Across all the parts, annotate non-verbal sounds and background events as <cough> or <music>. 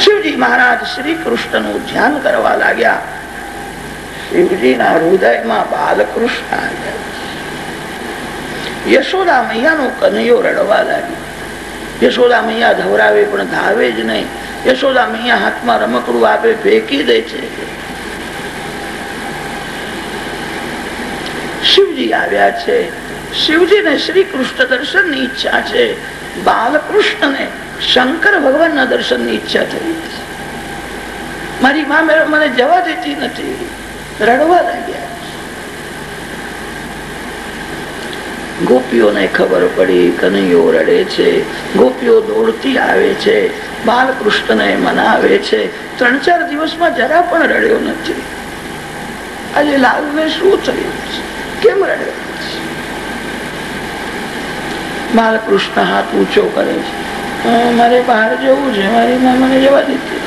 શિવજી મહારાજ શ્રી કૃષ્ણનું ધ્યાન કરવા લાગ્યા. શિવજીના હૃદયમાં બાલકૃષ્ણ આવ્યા. યશોદા મૈયાનો કનૈયો રડવા લાગ્યો. યશોદા મૈયા ધવરાવે પણ ધાવે જ નહીં. યશોદા મૈયા હાથમાં રમકડું આપે, ફેંકી દે છે. શિવજી આવ્યા છે. શિવજીને શ્રી કૃષ્ણ દર્શનની ઈચ્છા છે. બાલકૃષ્ણને શંકર ભગવાનના દર્શનની ઈચ્છા થઈ મારી મા મને જવા દેતી નથી. રડવા લાગ્યા ગોપીઓને ખબર પડી કનૈયો રડે છે. ગોપીઓ દોડતી આવે છે. બાલકૃષ્ણને મનાવે છે. ત્રણ ચાર દિવસમાં જરા પણ રડ્યો નથી. આજે લાલને શું થયું કેમ રડ્યો? બાલકૃષ્ણ હાથ ઊંચો કરે છે. મારે બહાર જવું છે, મારી માં મને જવા દીધી.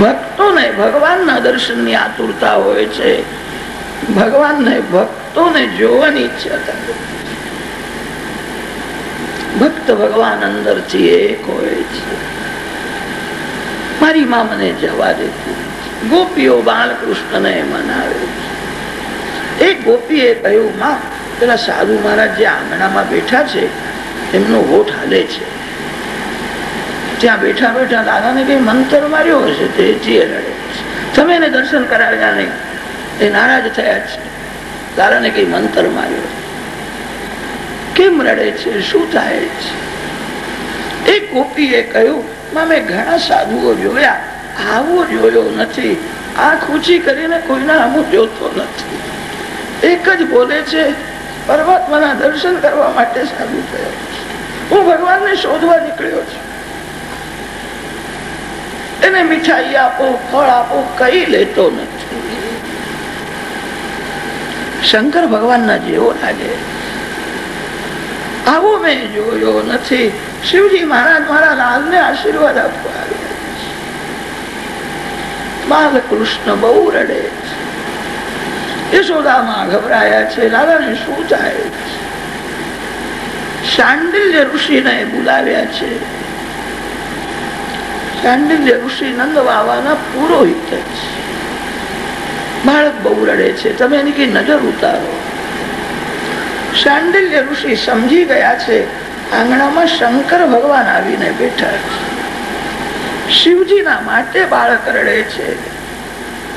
ભક્તોને ભગવાનના દર્શનની આતુરતા હોય છે. ભગવાનને ભક્તોને જોવાની ઈચ્છા થાય. ભક્ત ભગવાન અંદરથી એક હોય છે. મારી મા મને જવા દેતી ગોપીઓ બાળકૃષ્ણને મનાવે છે. એક ગોપીએ કહ્યું, માં પેલા સાધુ મહારાજ જે આંગણામાં બેઠા છે, એમનો હોઠ હાલે છે. ત્યાં બેઠા બેઠા દાદાને કઈ મંતર માર્યો હશે તે રડે તમે એને દર્શન કરાવ્યા નહીં. એ નારાજ થયા છે. દાદાને કઈ મંતર માર્યો. કેમ રડે છે? શું થાય છે? એ ગોપીએ કહ્યું મેં ઘણા સાધુઓ જોયા. આવો જોયો નથી. આંખ ઊંચી કરીને કોઈના આમ જોતો નથી. એક જ બોલે છે પરમાત્માના દર્શન કરવા માટે સાધુ થયો હું ભગવાનને શોધવા નીકળ્યો છું. એને મીઠાઈ આપો, ફળ આપો, કઈ લેતો નથી. શંકર ભગવાનના જેવો લાગે. આવો મેં જોયો નથી. શિવજી મહારાજ મારા લાલને આશીર્વાદ આપવા બાલકૃષ્ણ બહુ રડે યશોદામાં ગભરાયા છે લાલાને શું થાય? શાંડિલ્ય ઋષિને બોલાવ્યા છે. શાંડિલ્ય ઋષિ નંદ બાવાના પુરોહિત બાળક બહુ રડે છે, તમે ઉતારો. શાંડિલ્ય ઋષિ સમજી ગયા છે, આંગણામાં શંકર ભગવાન આવીને બેઠા શિવજીના માટે બાળક રડે છે.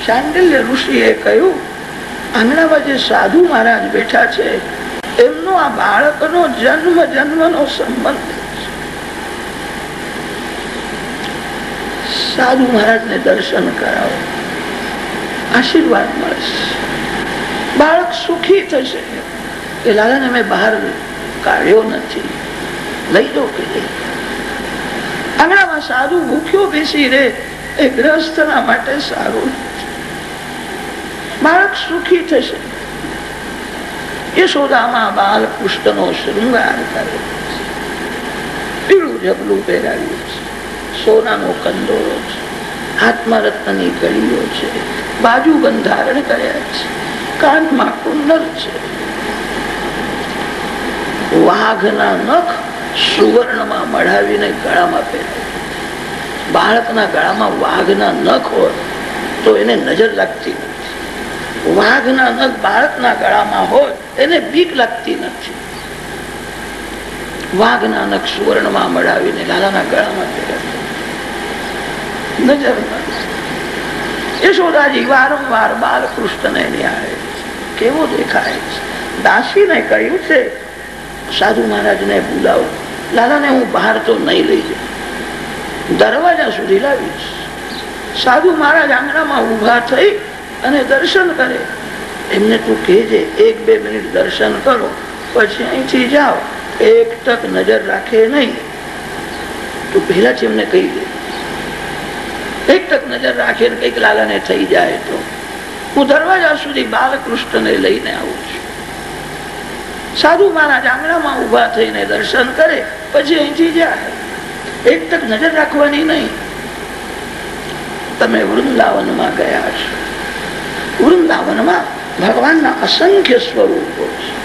શાંડિલ્ય ઋષિએ કહ્યું આંગણામાં જે સાધુ મહારાજ બેઠા છે, એમનો આ બાળકનો જન્મ, જન્મનો સંબંધ સાધુ મહારાજને દર્શન કરાવો, આશીર્વાદ મળશે. બાળક સુખી થશે. કે લાલાને મેં બહાર કાઢ્યો નથી. લઈ દો કે લઈ આંગણામાં સાધુ ભૂખ્યો બેસી રે એ ગ્રસ્તના માટે સારું બાળક સુખી થશે યશોદામાં બાલકૃષ્ણ નો શૃંગાર કરે પીળું જબલું પહેરાવ્યું છે સોનાનો કંદોરો છે આત્મરત્નની ગળીઓ છે બાજુ બંધારણ કર્યા છે કાનમાં કુંડલ છે વાઘના નખ સુવર્ણમાં મઢાવીને ગળામાં પહેરે બાળકના ગળામાં વાઘના નખ હોય તો એને નજર લાગતી નથી વાઘના નખ બાળકના ગળામાં હોય, એને બીક લાગતી નથી. વાઘના નખ સુવર્ણમાં મળાવીને લાલાના ગળામાં નજર યશોદાજી વારંવાર બાલકૃષ્ણને ન્યાય કેવો દેખાય દાસીને કહ્યું છે, સાધુ મહારાજને બોલાવો. લાલાને હું બહાર તો નહીં લઈ જાઉં. દરવાજા સુધી લાવીશ. સાધુ મહારાજ આંગણામાં ઊભા થઈ અને દર્શન કરે. એમને તું કહેજે, એક બે મિનિટ દર્શન કરો, પછી અહીંથી જાઓ. એક તક નજર રાખે નહીં. તું પહેલાથી એમને કહી દે. એક તક નજર રાખે કંઈક લાલાને થઈ જાય તો. હું દરવાજા સુધી બાલકૃષ્ણને લઈને આવું છું. સાધુ મારા આંગણામાં ઊભા થઈને દર્શન કરે, પછી અહીંથી જાય. એક તક નજર રાખવાની નહીં. તમે વૃંદાવનમાં ગયા છો. વૃંદાવનમાં ભગવાનના અસંખ્ય સ્વરૂપો છે.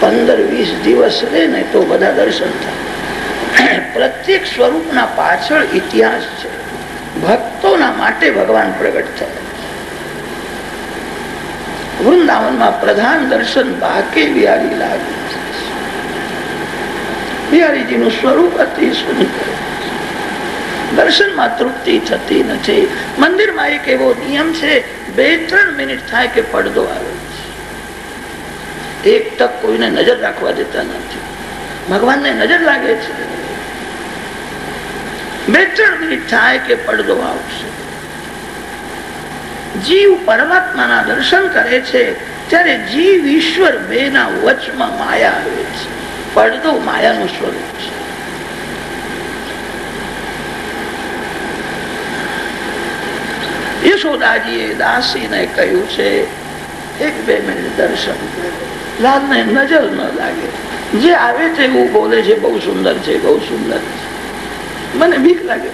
પંદર વીસ દિવસ રે ને તો બધા દર્શન થાય. <clears throat> પ્રત્યેક સ્વરૂપના પાછળ ઇતિહાસ છે. ભક્તોના માટે ભગવાન પ્રગટ થયા. વૃંદાવનમાં પ્રધાન દર્શન બાકે બિહારી લાગે બિહારીજીનું સ્વરૂપ અતિ સુંદર દર્શનમાં તૃપ્તિ થતી નથી. મંદિરમાં એક એવો નિયમ છે બે ત્રણ મિનિટ થાય કે પડદો આવે એક તક કોઈને નજર રાખવા દેતા નથી. ભગવાનને નજર લાગે છે. બે ત્રણ મિનિટ થાય કે પડદો આવશે. જીવ પરમાત્માના દર્શન કરે છે, ત્યારે જીવ ઈશ્વર બે ના વચમાં માયા આવે છે. પડદો માયાનું સ્વરૂપ છે. યશોદાજીએ દાસીને કહ્યું છે, એક બે મિનિટ દર્શન લાલને નજર ન લાગે. જે આવે છે એવું બોલે છે, બહુ સુંદર છે, બહુ સુંદર છે. મને બીક લાગે.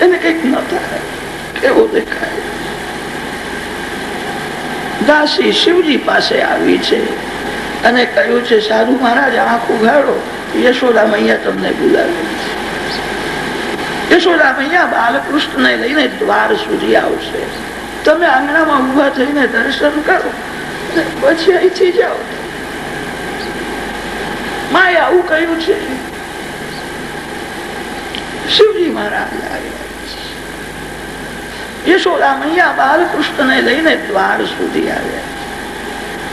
એને કંઈક ન થાય, કેવો દેખાય. દાસી શિવજી પાસે આવી છે અને કહ્યું છે, સાધુ મહારાજ, આંખ ઉઘાડો. યશોદા મૈયા તમને બોલાવે યશોદા મૈયા બાલકૃષ્ણને લઈને દ્વાર સુધી આવશે. તમે આંગણામાં ઊભા થઈને દર્શન કરો પછી અહીંથી જાઓ. માએ આવું કહ્યું છે. શિવજી મહારાજ યશોદા મૈયા બાલકૃષ્ણને લઈને દ્વાર સુધી આવ્યા.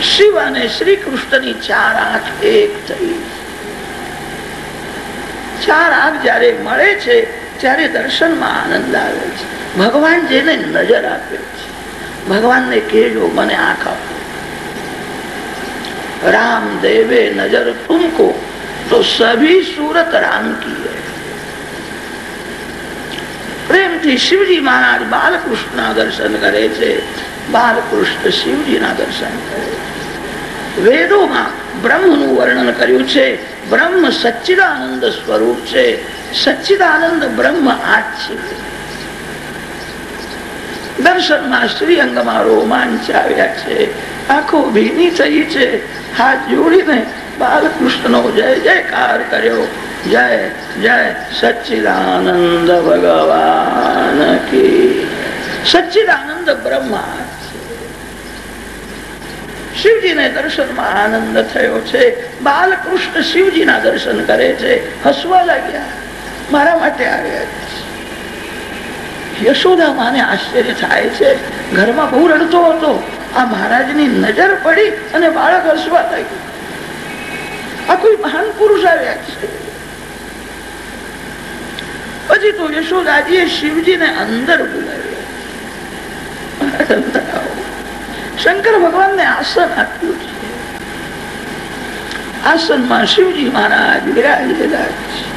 શિવ અને શ્રી કૃષ્ણની ચાર આંખ એક થઈ. ચાર આંખ જયારે મળે છે ત્યારે દર્શનમાં આનંદ આવે છે. ભગવાન જેને નજર આપે છે. ભગવાનને કહેજો, મને આંખ આપો. રામ દેવે નજર તુમકો તો સભી સુરત રામ કી પ્રેમથી શિવજી મહારાજ બાલકૃષ્ણ દર્શન કરે છે. બાલકૃષ્ણ શિવજીના દર્શન કરે વેદોમાં બ્રહ્મનું વર્ણન કર્યું છે. બ્રહ્મ સચ્ચિદાનંદ સ્વરૂપ છે. સચ્ચિદાનંદ બ્રહ્મ આજ છે. દર્શનમાં શ્રીઅંગમાં રોમાંચ આવ્યા છે. આખો ભીની થઈ છે. હાથ જોડીને બાલકૃષ્ણનો જય જયકાર કર્યો. જય જય સચ્ચિદાનંદ ભગવાન કી બ્રહ્મા શિવજીને દર્શનમાં આનંદ થયો છે. બાલકૃષ્ણ શિવજીના દર્શન કરે છે. હસવા લાગ્યા. મારા માટે આવ્યા યશોદા માને આશ્ચર્ય થાય છે. ઘરમાં બહુ રડતો હતો. આ મહારાજની નજર પડી અને બાળક હસવા લાગ્યું. આ કોઈ મહાન પુરુષ આવ્યા છે. પછી તો યશોદાજીએ શિવજીને અંદર બોલાવ્યા. શંકર ભગવાનને આસન આપ્યું છે. આસનમાં શિવજી મહારાજ વિરાજેલા છે.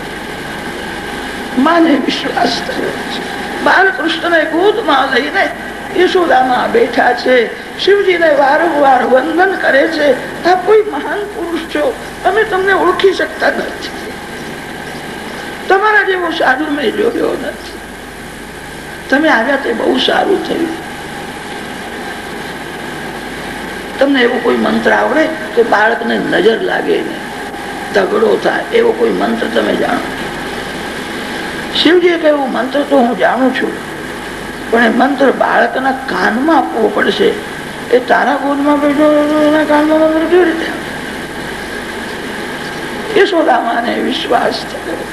માને વિશ્વાસ થયો છે. બાલકૃષ્ણને ગોદમાં લઈને યશોદામાં બેઠા છે. શિવજીને વારંવાર વંદન કરે છે. આ કોઈ મહાન પુરુષ છો. અમે તમને ઓળખી શકતા નથી. તમારા જેવો સાધુ મેં જોયો નથી. તમે આવ્યા તે બહુ સારું થયું. તમને એવો કોઈ મંત્ર આવડે કે બાળકને નજર લાગે નહીં તગડો થાય? એવો કોઈ મંત્ર તમે જાણો? શિવજીએ કહ્યું, મંત્ર તો હું જાણું છું, પણ એ મંત્ર બાળકના કાનમાં આપવો પડશે. એ તારા ગોદમાં બેઠો એના કાનમાં મંત્ર કેવી રીતે યશોદામાને વિશ્વાસ થયો.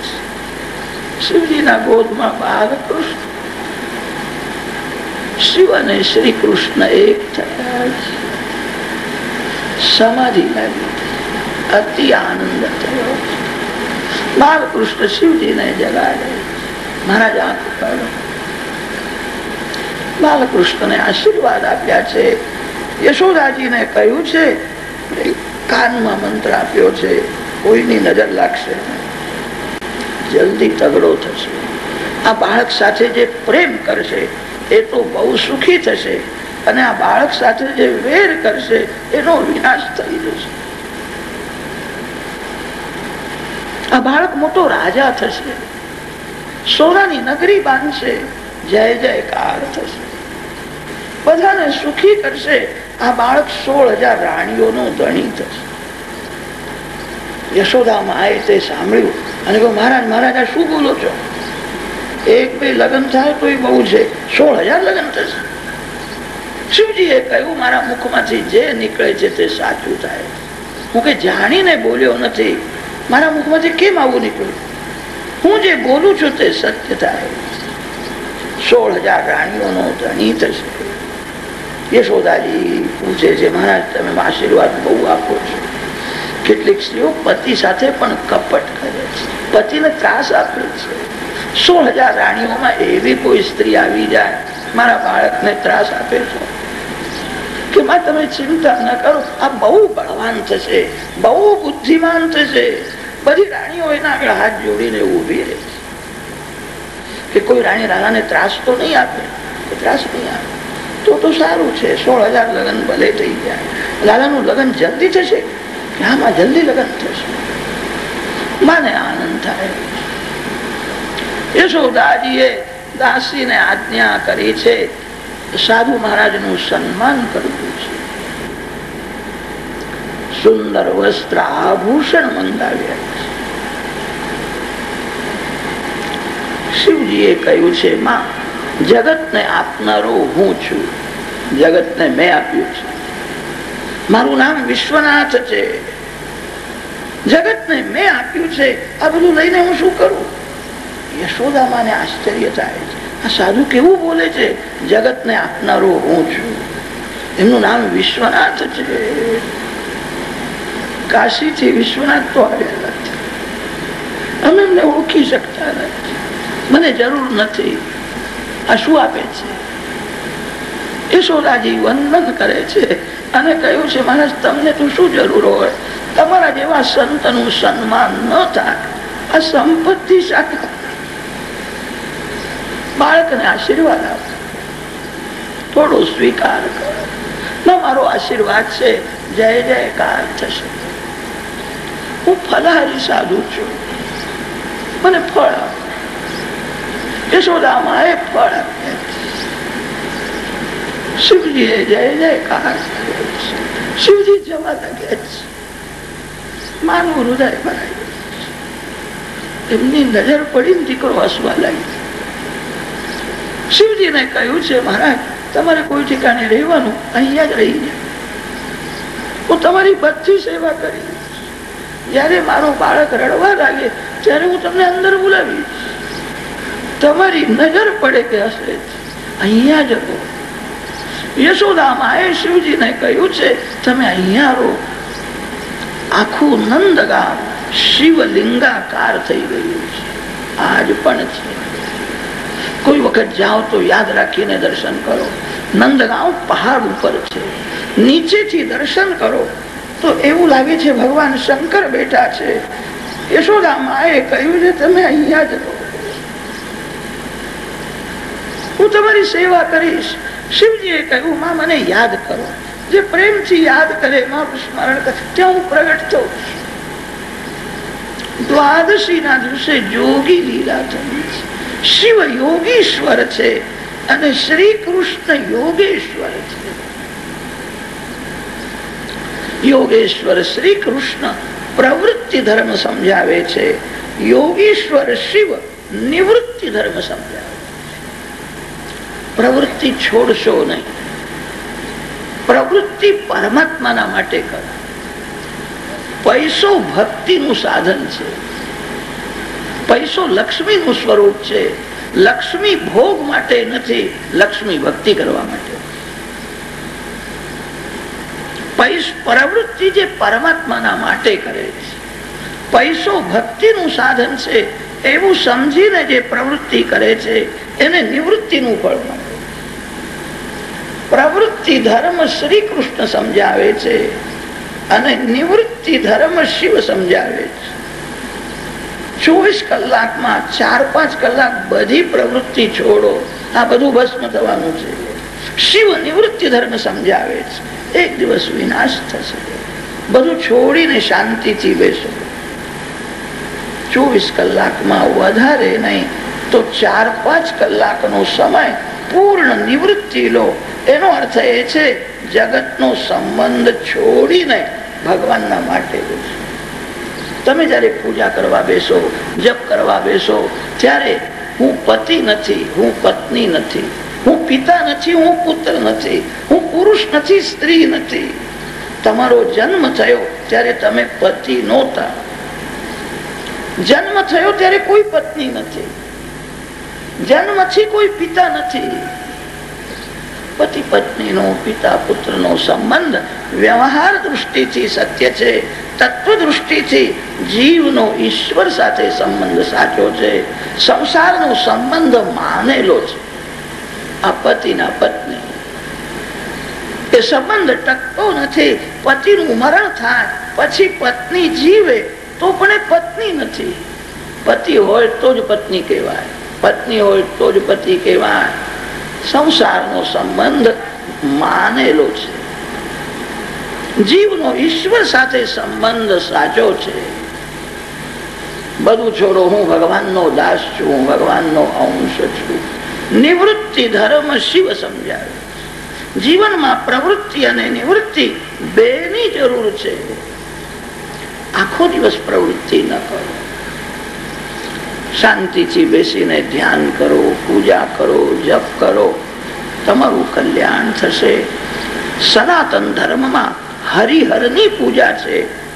શિવજીના ગોદમાં બાલકૃષ્ણ શિવ અને શ્રી કૃષ્ણ એક થયા સમાધિ લાગી. અતિ આનંદ થયો. બાલકૃષ્ણ શિવજીને જગાડે. મહારાજ આંખ બાલકૃષ્ણને આશીર્વાદ આપ્યા છે. યશોદાજીને કહ્યું છે કાનમાં મંત્ર આપ્યો છે, કોઈની નજર લાગશે જલ્દી તગડો થશે. આ બાળક સાથે જે પ્રેમ કરશે, એ તો બહુ સુખી થશે. અને આ બાળક સાથે જે વેર કરશે, એનો વિનાશ થઈ જશે. આ બાળક મોટો રાજા થશે. સોનાની નગરી બાંધશે. જય જયકાર થશે. બધાને સુખી કરશે. આ બાળક સોળ હજાર રાણીઓનો ધણી થશે. યશોદામાં આએ તે સાંભળ્યું અને મહારાજ મહારાજ શું બોલો છો? એક બે લગ્ન થાય તો બહુ છે. સોળ હજાર લગ્ન થશે. શિવજીએ કહ્યું, મારા મુખમાંથી જે નીકળે છે તે સાચું થાય. હું કે, જાણીને બોલ્યો નથી. મારા મુખમાંથી કેમ આવું નીકળ્યું? હું જે બોલું છું તે સત્ય થાય સોળ હજાર રાણીઓનો ધણી થશે. યશોદાજી પૂછે છે, મહારાજ, તમે આશીર્વાદ બહુ આપો છો. કેટલીક સ્ત્રીઓ પતિ સાથે પણ કપટ કરે છે. પતિને ત્રાસ આપે છે. સોળ હજાર રાણીઓમાં એવી કોઈ સ્ત્રી આવી જાય, મારા બાળકને ત્રાસ આપે છે? કે માં તમે ચિંતા ન કરો? આ બહુ બળવાન થશે, બહુ બુદ્ધિમાન થશે. બધી રાણીઓ એના આગળ હાથ જોડીને ઊભી રહે કે કોઈ રાણી રાણાને ત્રાસ તો નહીં આપે? ત્રાસ નહીં આપે? તો તો સારું છે, સોળ હજાર લગ્ન ભલે થઈ જાય. લાલાનું લગ્ન જલ્દી થશે? કે આમાં જલ્દી લગ્ન થશે. માને આનંદ થાય. યશોદાજીએ દાસીને આજ્ઞા કરી છે, સાધુ મહારાજનું સન્માન કરવું છે. સુંદર વસ્ત્ર આભૂષણ મંગાવ્યા. શિવજીએ કહ્યું છે, માં, જગતને આપનારો હું છું. જગતને મેં આપ્યું છે. મારું નામ વિશ્વનાથ છે. જગતને મેં આપ્યું છે. આ બધું લઈને હું શું કરું? યશોદામાને આશ્ચર્ય થાય છે. આ સાધુ કેવું બોલે છે? જગતને આપનારો હું છું. એમનું નામ વિશ્વનાથ છે. કાશીથી વિશ્વનાથ તો આવ્યા નથી. અમે એમને ઓળખી શકતા નથી. મને જરૂર નથી. આ શું આપે છે? યશોદાજી વંદન કરે છે અને કહ્યું છે માણસ તમને તો શું જરૂર હોય? તમારા જેવા સંતનું સન્માન ન થાય. આ સંપત્તિ સાથે બાળકને આશીર્વાદ આપો. થોડો સ્વીકાર કરો. ન, મારો આશીર્વાદ છે. જય, જયકાર થશે. હું ફલાહારી સાધુ છું. મને ફળ આપો. યશોદામાં ફળ શિવજીએ જય જયકાર શિવજી જવા લાગે માનવું હૃદય ભરાય એમની નજર પડીને દીકરો હસવા લાગી શિવજીને કહ્યું છે, મહારાજ, તમારે કોઈ ઠેકાણે રહેવાનું? અહીંયા જ રહી જાય હું તમારી બધી સેવા કરી જયારે મારો બાળક રડવા લાગે, ત્યારે હું તમને અંદર બોલાવીશ. તમારી નજર પડે કે હશે અહીંયા જ રહો. યશોદામાં શિવજીને કહ્યું છે, તમે અહીંયા રહો. આખું નંદગામ શિવલિંગાકાર થઈ ગયું છે. આજ પણ છે. કોઈ વખત જાઓ તો યાદ રાખીને દર્શન કરો. નંદગાંવ પહાડ ઉપર છે. નીચેથી દર્શન કરો. તો એવું લાગે છે ભગવાન શંકર બેઠા છે. યશોદા માએ કહ્યું છે, તમે અહીંયા જ હું તમારી સેવા કરીશ. શિવજીએ કહ્યું, માં, મને યાદ કરો. જે પ્રેમથી યાદ કરે મારું સ્મરણ કરે. ત્યાં હું પ્રગટ થઉં દ્વાદશી ના દિવસે જોગી લીલા થઈ શિવ યોગીશ્વર છે અને શ્રી કૃષ્ણ યોગેશ્વર છે. યોગેશ્વર શ્રી કૃષ્ણ પ્રવૃત્તિ ધર્મ સમજાવે છે. યોગીશ્વર શિવ નિવૃત્તિ ધર્મ સમજાવે પ્રવૃત્તિ છોડશો નહીં. પ્રવૃત્તિ પરમાત્માના માટે કરો. પૈસો ભક્તિનું સાધન છે. પૈસો લક્ષ્મીનું સ્વરૂપ છે. લક્ષ્મી ભોગ માટે નથી, લક્ષ્મી ભક્તિ કરવા માટે. પ્રવૃત્તિ જે પરમાત્માના માટે કરે છે. પૈસો ભક્તિનું સાધન છે. એવું સમજીને જે પ્રવૃત્તિ કરે છે, એને નિવૃત્તિનું ફળ મળે. પ્રવૃત્તિ ધર્મ શ્રી કૃષ્ણ સમજાવે છે અને નિવૃત્તિ ધર્મ શિવ સમજાવે છે. ચોવીસ કલાકમાં ચાર પાંચ કલાક બધી પ્રવૃત્તિ છોડો. આ બધું ભસ્મ થવાનું છે. શિવ નિવૃત્તિ ધર્મ સમજાવે છે. એક દિવસ વિનાશ થશે. બધું છોડીને શાંતિથી બેસો. ચોવીસ કલાકમાં વધારે નહીં તો ચાર પાંચ કલાકનો સમય પૂર્ણ નિવૃત્તિ લો. એનો અર્થ એ છે, જગતનો સંબંધ છોડીને ભગવાનના માટે તમે જયારે પૂજા કરવા બેસો, જપ કરવા બેસો, ત્યારે હું પતિ નથી, હું પત્ની નથી, હું પિતા નથી, હું પુત્ર નથી, હું પુરુષ નથી, સ્ત્રી નથી. તમારો જન્મ થયો ત્યારે તમે પતિ નહોતા. જન્મ થયો ત્યારે કોઈ પત્ની નથી. જન્મથી કોઈ પિતા નથી. પતિ પત્નીનો, પિતા પુત્રનો સંબંધ વ્યવહાર દૃષ્ટિથી સત્ય છે, તત્વ દૃષ્ટિથી જીવનો ઈશ્વર સાથે સંબંધ સાચો છે, સંસારનો સંબંધ માનેલો છે. આ પતિના પત્ની. એ સંબંધ ટકતો નથી, પતિનું મરણ થાય, પછી પત્ની જીવે, તો પણ એ પત્ની નથી. પતિ હોય તો જ પત્ની કહેવાય, પત્ની હોય તો જ પતિ કહેવાય. સંસારનો સંબંધ માનેલો છે. જીવનો ઈશ્વર સાથે સંબંધ સાચો છે. બધું છોડો, હું ભગવાનનો દાસ છું, હું ભગવાનનો અંશ છું. નિવૃત્તિ ધર્મ શિવ સમજાવે જીવનમાં પ્રવૃત્તિ અને નિવૃત્તિ બેની જરૂર છે. આખો દિવસ પ્રવૃત્તિ ન કરો. શાંતિથી બેસીને ધ્યાન કરો, પૂજા કરો, જપ કરો. તમારું કલ્યાણ થશે. સનાતન ધર્મમાં હરિહરની પૂજા છે.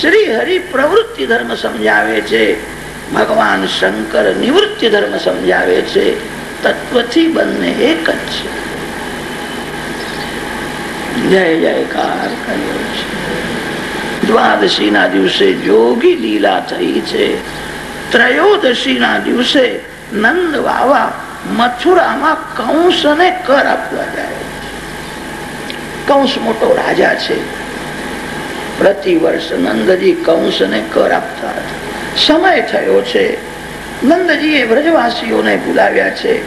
શ્રી હરિ પ્રવૃત્તિ ધર્મ સમજાવે છે. ભગવાન શંકર નિવૃત્તિ ધર્મ સમજાવે છે. તત્વથી બંને એક જ છે. જય જયકાર કર્યો છે. દ્વાદશી ના દિવસે જોગી લીલા થઈ છે. ત્રયોદશી ના દિવસે નંદ વાવા મથુરામાં કંસ ને કર આપવા જાય કંસ મોટો રાજા છે પ્રતિ વર્ષ નંદજી કંસ ને કર આપતા સમય થયો છે નંદજીએ વ્રજવાસીઓને બોલાવ્યા છે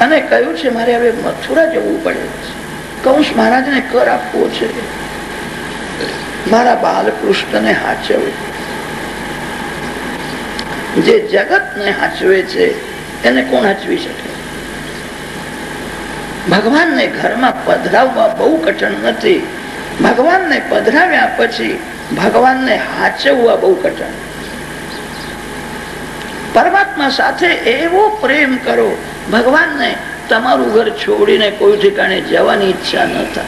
અને કહ્યું છે, મારે હવે મથુરા જવું પડે કંસ મહારાજને કર આપવો છે. મારા બાલકૃષ્ણને હાચવું. જે જગત ને હાચવે છે, એને કોણ હાચવી શકે? ભગવાનને ઘરમાં પધરાવવા બહુ કઠણ નથી. ભગવાનને પધરાવ્યા પછી ભગવાનને હાચવવા બહુ કઠણ. પરમાત્મા સાથે એવો પ્રેમ કરો, ભગવાનને તમારું ઘર છોડીને કોઈ ઠેકાણે જવાની ઈચ્છા ન થાય.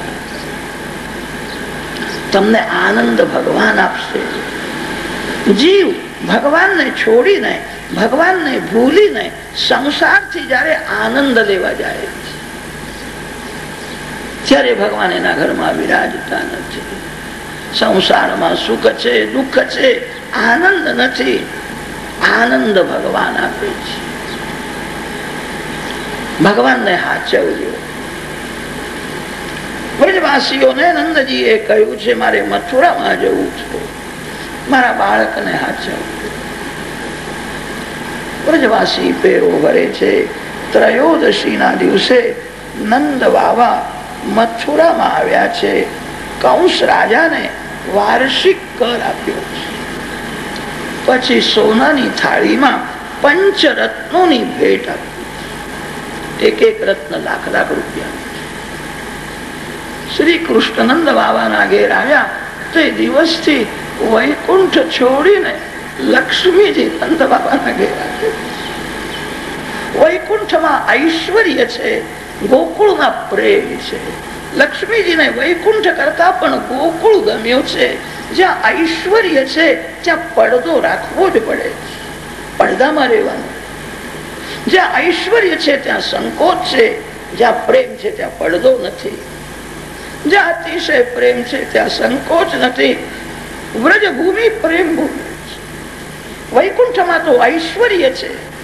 તમને આનંદ ભગવાન આપશે. જીવ ભગવાનને છોડીને, ભગવાનને ભૂલીને સંસારથી જયારે આનંદ લેવા જાય ત્યારે ભગવાન એના ઘરમાં વિરાજતા નથી. સંસારમાં સુખ છે, દુઃખ છે, આનંદ નથી. આનંદ ભગવાન આપે છે. ભગવાનને હાચવજો. વ્રજવાસીઓને નંદજીએ કહ્યું છે, મારે મથુરામાં જવું છે. મારા બાળકને હાચવજો વ્રજવાસી પેરો ભરે છે. ત્રયોદશીના દિવસે નંદ બાવા મથુરામાં આવ્યા છે. કંસ રાજાને વાર્ષિક કર આપ્યો. પછી સોનાની થાળીમાં પંચરત્નોની ભેટ આપી. એક એક રત્ન લાખ લાખ રૂપિયા. શ્રી કૃષ્ણનંદ બાબાના ઘેર આવ્યા. તે દિવસથી વૈકુંઠ છોડીને લક્ષ્મીજી નંદ બાબાના ગયા વૈકુંઠમાં ઐશ્વર્ય છે, ગોકુળમાં પ્રેમ છે. લક્ષ્મીજીને વૈકુંઠ કરતા પણ ગોકુળ ગમ્યું છે. જ્યાં ઐશ્વર્ય છે, ત્યાં પડદો રાખવો જ પડે. પડદામાં રહેવાનું. જ્યાં ઐશ્વર્ય છે, ત્યાં સંકોચ છે. જ્યાં પ્રેમ છે, ત્યાં પડદો નથી. જ્યાં અતિશય પ્રેમ છે, ત્યાં સંકોચ નથી. વ્રજ ભૂમિ પ્રેમ ભૂમિ. વૈકુંઠમાં તો ઐશ્વર્ય છે.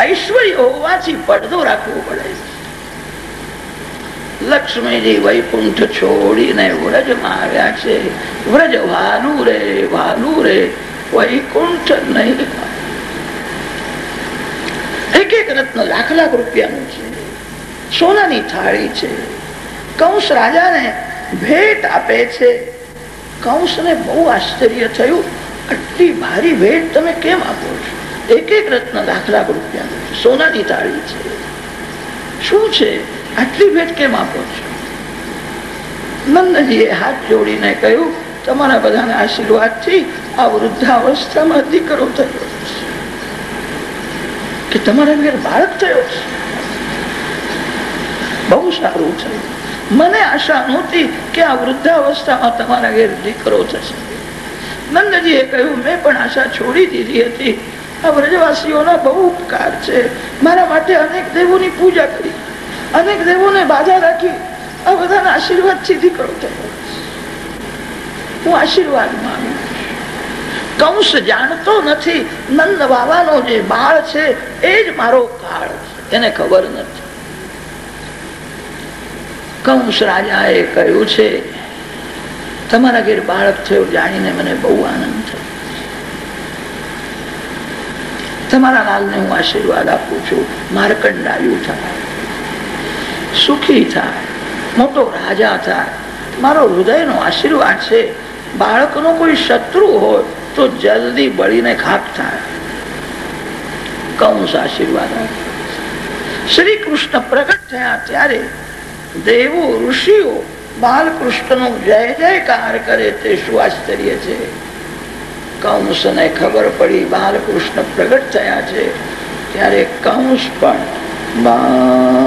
ઐશ્વર્ય હોવાથી પડદો રાખવો પડે લક્ષ્મીજી વૈકુંઠ છોડીને વ્રજમાં આવ્યા છે. વ્રજ ભાનુ રે ભાનુ રે વૈકુંઠ નહીં. એક એક રત્ન લાખ લાખ રૂપિયાનું છે. સોનાની થાળી છે. કૌશ રાજાને ભેટ આપે છે. કંસને બહુ આશ્ચર્ય થયું. આટલી ભારી ભેટ તમે કેમ આપો છો? એક એક રત્ન લાખ લાખ રૂપિયા સોનાની તાળી છે. શું છે? આટલી ભેટ કેમ આપો છો? નંદજીએ હાથ જોડીને કહ્યું, તમારા બધાના આશીર્વાદથી આ વૃદ્ધાવસ્થામાં દીકરો થયો કે તમારા ઘેર બાળક થયો બહુ સારું થયું. મને આશા નહોતી કે આ વૃદ્ધાવસ્થામાં તમારા ઘેર દીકરો થશે. નંદજીએ કહ્યું, મેં પણ આશા છોડી દીધી હતી. આ વ્રજવાસીઓના બહુ ઉપકાર છે. મારા માટે અનેક દેવોની પૂજા કરી, અનેક દેવોને બાધા રાખી, આ બધાના આશીર્વાદથી દીકરો થયો. હું આશીર્વાદ માનું કંસ જાણતો નથી. નંદ બાબાનો જે બાળ છે, એ જ મારો કાળ એને ખબર નથી. કંસ રાજાએ કહ્યું છે, તમારા ઘેર બાળક થયો જાણીને મને બહુ આનંદ થયો. તમારા લાલને હું આશીર્વાદ આપું છું, મારકંડાયુ થાય. સુખી થાય, મોટો રાજા થાય. મારો હૃદયનો આશીર્વાદ છે, બાળકનો કોઈ શત્રુ હોય તો જલ્દી બળીને ખાક થાય. કૌશ આશીર્વાદ શ્રી કૃષ્ણ પ્રગટ થયા ત્યારે દેવો ઋષિઓ બાલકૃષ્ણનો જય જયકાર કરે તે શું આશ્ચર્ય છે? કંસને ખબર પડી બાલકૃષ્ણ પ્રગટ થયા છે. ત્યારે કંસ પણ બાલકૃષ્ણ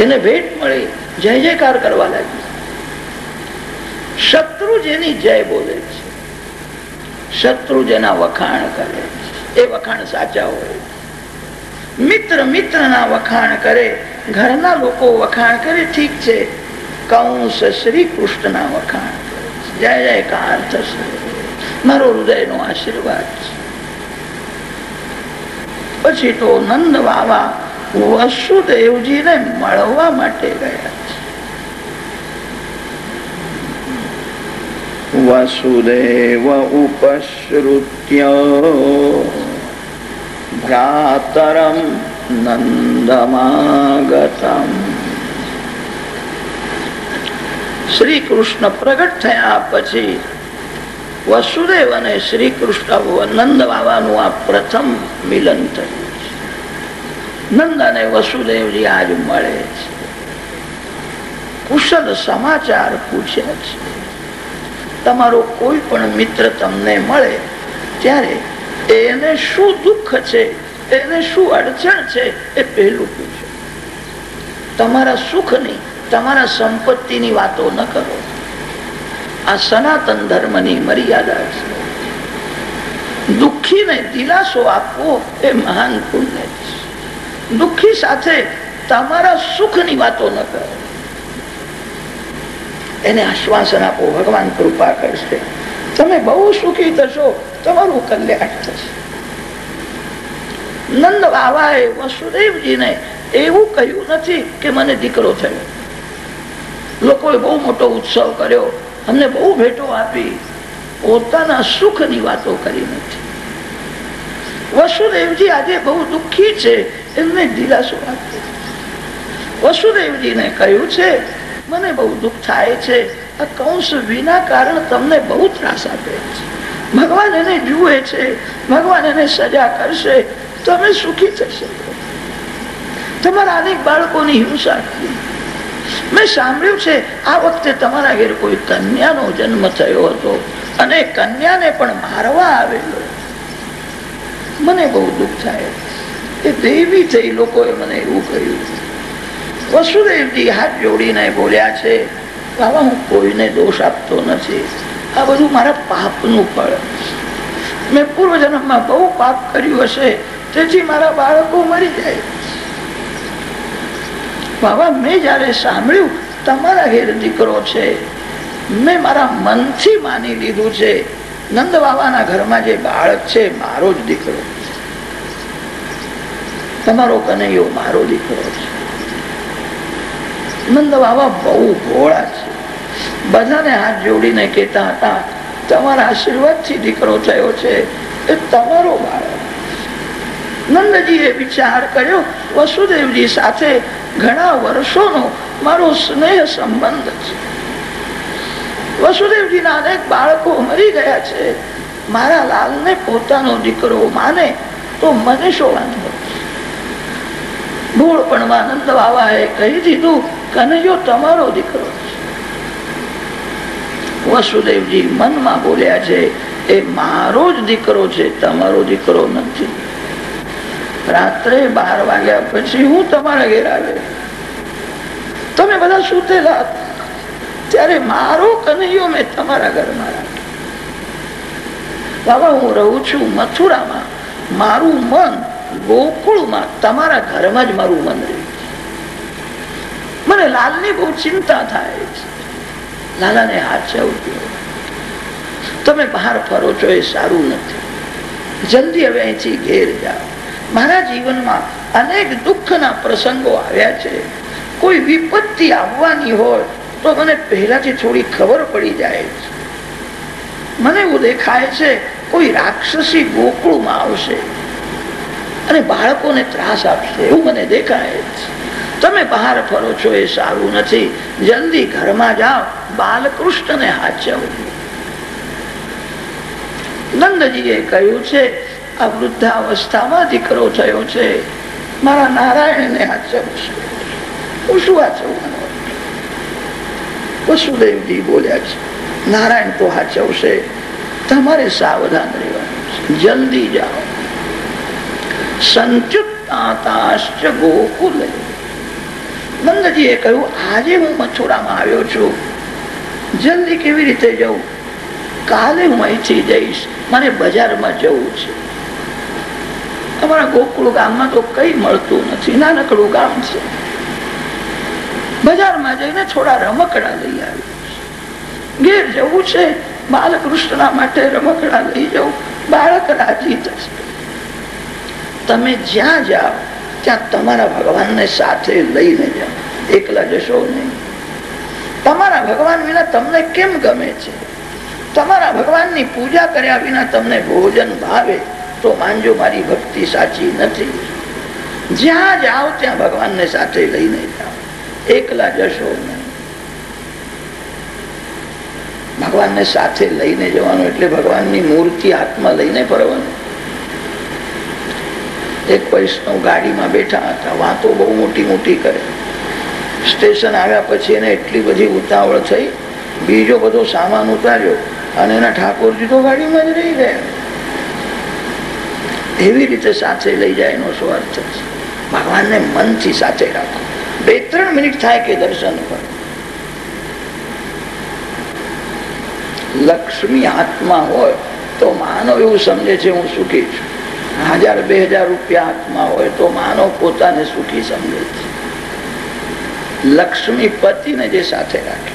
એને ભેટ મળી, જય જયકાર કરવા લાગી. શત્રુ જેની જય બોલે છે, શત્રુ જેના વખાણ કરે એ વખાણ સાચા હોય મિત્ર ના વખાણ કરે, ઘરના લોકો વખાણ કરે, ઠીક છે. કૌશ શ્રી કૃષ્ણ ના વખાણ જય જયકાર થશે મારો હૃદય નો આશીર્વાદ છે. પછી તો નંદ બાવા વસુદેવજી ને મળવા માટે ગયા વસુદેવ ઉપશ્રુત્ય ભ્રાતરમ નંદમાગતમ શ્રી કૃષ્ણ પ્રગટ થયા પછી વસુદેવ અને શ્રી કૃષ્ણ નંદ બાબાનું આ પ્રથમ મિલન થયું નંદ અને વસુદેવજી આજ મળે છે. કુશલ સમાચાર પૂછ્યા છે. તમારો કોઈ પણ મિત્ર તમને મળે, ત્યારે એને શું દુઃખ છે? એને શું અડચણ છે? એ પહેલું પૂછો. તમારા સુખની, તમારા સંપત્તિની વાતો ન કરો. આ સનાતન ધર્મની મર્યાદા છે. દુઃખીને દિલાસો આપવો એ મહાન પુણ્ય છે. દુઃખી સાથે તમારા સુખની વાતો ન કરો. એને આશ્વાસન આપો, ભગવાન કૃપા કરશે. તમે બહુ સુખી થશો, તમારું કલ્યાણ થશે. નંદ બાબાએ વસુદેવજીને એવું કહ્યું નથી કે મને દીકરો થયો. લોકોએ બહુ મોટો ઉત્સવ કર્યો, અમને બહુ ભેટો આપી, પોતાના સુખની વાતો કરી નથી. વસુદેવજી આજે બહુ દુઃખી છે, એમને દિલાસો આપ્યો વસુદેવજીને કહ્યું છે મને બહુ દુઃખ થાય છે. આ કંસ વિના કારણ તમને બહુ ત્રાસ આપે છે. ભગવાન એને જુએ છે. ભગવાન એને સજા કરશે. તમે સુખી થશે. તમારા અનેક બાળકોની હિંસા મેં સાંભળ્યું છે, આ વખતે તમારા ઘેર કોઈ કન્યાનો જન્મ થયો હતો અને કન્યાને પણ મારવા આવેલો. મને બહુ દુઃખ થાય એ દેવી થઈ લોકોએ મને એવું કહ્યું. વસુદેવજી હાથ જોડીને બોલ્યા છે, બાબા, હું કોઈને દોષ આપતો નથી. આ બધું મારા પાપનું ફળ. મેં પૂર્વજન્મમાં બહુ પાપ કર્યું હશે, તેથી મારા બાળકો મરી જાય. બાબા, મેં જયારે સાંભળ્યું, તમારા ઘેર દીકરો છે. મેં મારા મનથી માની લીધું છે. નંદ બાબાના ઘરમાં જે બાળક છે, મારો જ દીકરો. તમારો કનૈયો મારો દીકરો છે. નંદ બાબા બહુ ભોળા છે. બધાને હાથ જોડીને કહેતા હતા, તમારા આશીર્વાદથી દીકરો થયો છે, એ તમારો બાળક. નંદજીએ વિચાર કર્યો, વસુદેવજી સાથે ઘણા વર્ષોનો મારો સ્નેહ સંબંધ છે. વસુદેવજીના અનેક બાળકો મરી ગયા છે. મારા લાલને પોતાનો દીકરો માને તો મને શું વાંધો? ભૂળ પણ આનંદ બાબાએ કહી દીધું કનૈયો તમારો દીકરો વસુદેવજી મનમાં બોલ્યા છે, એ મારો જ દીકરો છે, તમારો દીકરો નથી. રાત્રે બાર વાગ્યા પછી હું તમારા ઘેર આવે તમે બધા સુતેલા ત્યારે મારો કનૈયો મેં તમારા ઘરમાં રાખ્યો. બાબા, હું રહું છું મથુરામાં. મારું મન ગોકુળમાં. તમારા ઘરમાં જ મારું મન રહ્યું મને લાલની બહુ ચિંતા થાય છે. લાલાને તમે બહાર ફરો છો એ સારું નથી. જલ્દી હવે અહીંથી ઘેર જાઓ. મારા જીવનમાં અનેક દુઃખના પ્રસંગો આવ્યા છે. કોઈ વિપત્તિ આવવાની હોય તો મને પહેલાથી થોડી ખબર પડી જાય છે. મને એવું દેખાય છે કોઈ રાક્ષસી ગોકુળમાં આવશે અને બાળકોને ત્રાસ આપશે એવું મને દેખાય છે. તમે બહાર ફરો છો એ સારું નથી. જલ્દી ઘરમાં જાઓ, બાલકૃષ્ણને હાચવજો નંદજીએ કહ્યું છે, આ વૃદ્ધાવસ્થામાં દીકરો થયો છે. મારા નારાયણને હાચવશે હું શું હાચવવાનો વસુદેવજી બોલ્યા છે, નારાયણ તો હાચવશે તમારે સાવધાન રહેવાનું છે. જલ્દી જાઓ. સંચુતાશ્ચ ગોકુલે. નંદજીએ કહ્યું, આજે હું મથુરામાં આવ્યો છું. જલ્દી કેવી રીતે જવું કાલે હું અહીંથી જઈશ. મારે બજારમાં જવું છે. અમારા ગોકુળ ગામમાં તો કઈ મળતું નથી. નાનકડું ગામ છે. બજારમાં જઈને થોડા રમકડા લઈ આવ્યું ઘેર જવું છે, બાલકૃષ્ણના માટે રમકડા લઈ જવું બાળક રાજી થશે. તમે જ્યાં જાઓ ત્યાં તમારા ભગવાનને સાથે લઈને જાઓ. એકલા જશો નહીં. તમારા ભગવાન વિના તમને કેમ ગમે છે? તમારા ભગવાનની પૂજા કર્યા વિના તમને ભોજન ભાવે તો માનજો મારી ભક્તિ સાચી નથી. જ્યાં જાઓ ત્યાં ભગવાનને સાથે લઈને જાઓ. એકલા જશો નહીં. ભગવાનને સાથે લઈને જવાનું એટલે ભગવાનની મૂર્તિ હાથમાં લઈને ફરવાનું. એક વૈષ્ણવ ગાડીમાં બેઠા હતા, વાતો બહુ મોટી મોટી કરે. સ્ટેશન આવ્યા પછી એને એટલી બધી ઉતાવળ થઈ, બીજો બધો સામાન ઉતાર્યો અને એના ઠાકોરજી તો ગાડીમાં જ રહી ગયા. એવી રીતે સાથે લઈ જાય એનો સ્વાર્થ છે. ભગવાનને મનથી સાથે રાખો. બે ત્રણ મિનિટ થાય કે દર્શન કરો લક્ષ્મી આત્મા હોય તો માનવ એવું સમજે છે હું સુખી છું. હજાર, બે હજાર રૂપિયા હાથમાં હોય તો માનવ પોતાને સુખી સમજે છે. લક્ષ્મી પતિને જે સાથે રાખે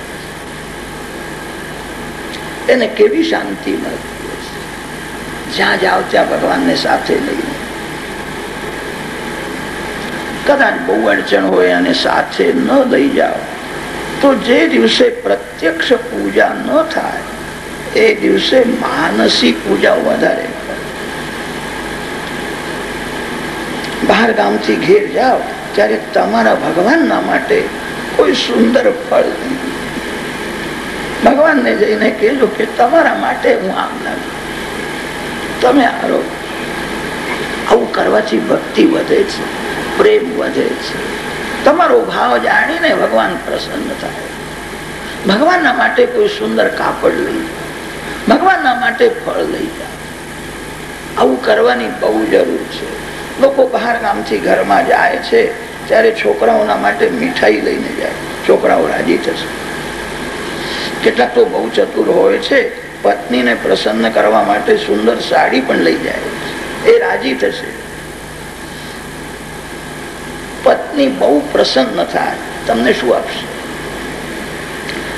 એને કેવી શાંતિ મળતી જ્યાં જાઓ ત્યાં ભગવાનને સાથે લઈને કદાચ બહુ અડચણ હોય અને સાથે ન લઈ જાઓ, તો જે દિવસે પ્રત્યક્ષ પૂજા ન થાય, એ દિવસે માનસી પૂજા વધારે બહાર ગામથી ઘેર જાઓ, ત્યારે તમારા ભગવાનના માટે કોઈ સુંદર ફળ ભગવાનને જઈને કહેજો કે તમારા માટે હું લાગુ તમે આરો. આવું કરવાથી ભક્તિ વધે છે, પ્રેમ વધે છે. તમારો ભાવ જાણીને ભગવાન પ્રસન્ન થાય. ભગવાનના માટે કોઈ સુંદર કાપડ લઈ ભગવાનના માટે ફળ લઈ જાઓ આવું કરવાની બહુ જરૂર છે. લોકો બહાર ગામથી ઘરમાં જાય છે, ત્યારે છોકરાઓના માટે મીઠાઈ લઈને જાય. છોકરાઓ રાજી થશે. કેટલાક તો બહુ ચતુર હોય છે, પત્નીને પ્રસન્ન કરવા માટે સુંદર સાડી પણ લઈ જાય એ રાજી થશે. પત્ની બહુ પ્રસન્ન થાય, તમને શું આપશે?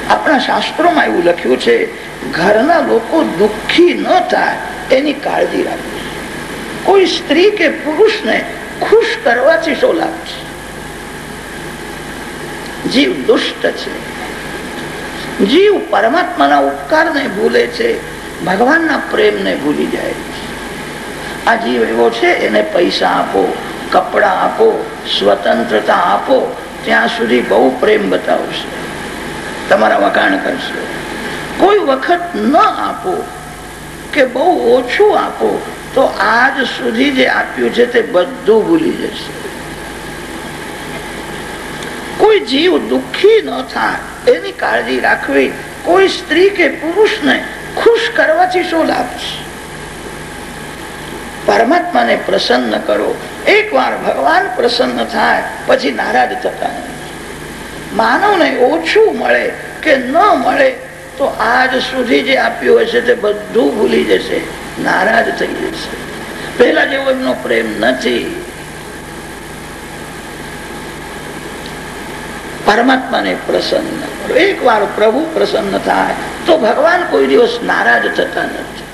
આપણા શાસ્ત્રોમાં એવું લખ્યું છે, ઘરના લોકો દુઃખી ન થાય, એની કાળજી રાખવી કોઈ સ્ત્રી કે પુરુષને ખુશ કરવાથી શું લાભ છે? જીવ દુષ્ટ છે. જીવ પરમાત્માના ઉપકારને ભૂલે છે, ભગવાનના પ્રેમને ભૂલી જાય છે. આ જીવ એવો છે, એને પૈસા આપો, કપડા આપો, સ્વતંત્રતા આપો, ત્યાં સુધી બહુ પ્રેમ બતાવશે. તમારા વખાણ કરશે. કોઈ વખત ન આપો કે બહુ ઓછું આપો તો આજ સુધી જે આપ્યું છે તે બધું ભૂલી જશે. કોઈ જીવ દુઃખી ન થાય, એની કાળજી રાખવી. કોઈ સ્ત્રી કે પુરુષને ખુશ કરવાથી શું લાભ છે? પરમાત્માને પ્રસન્ન કરો. એક વાર ભગવાન પ્રસન્ન થાય, પછી નારાજ થતા માનવને ઓછું મળે કે ન મળે, તો આજ સુધી જે આપ્યું હશે તે બધું ભૂલી જશે. નારાજ થઈ જશે પહેલા જેવો એમનો પ્રેમ નથી. પરમાત્માને પ્રસન્ન એક વાર પ્રભુ પ્રસન્ન થાય, તો ભગવાન કોઈ દિવસ નારાજ થતા નથી.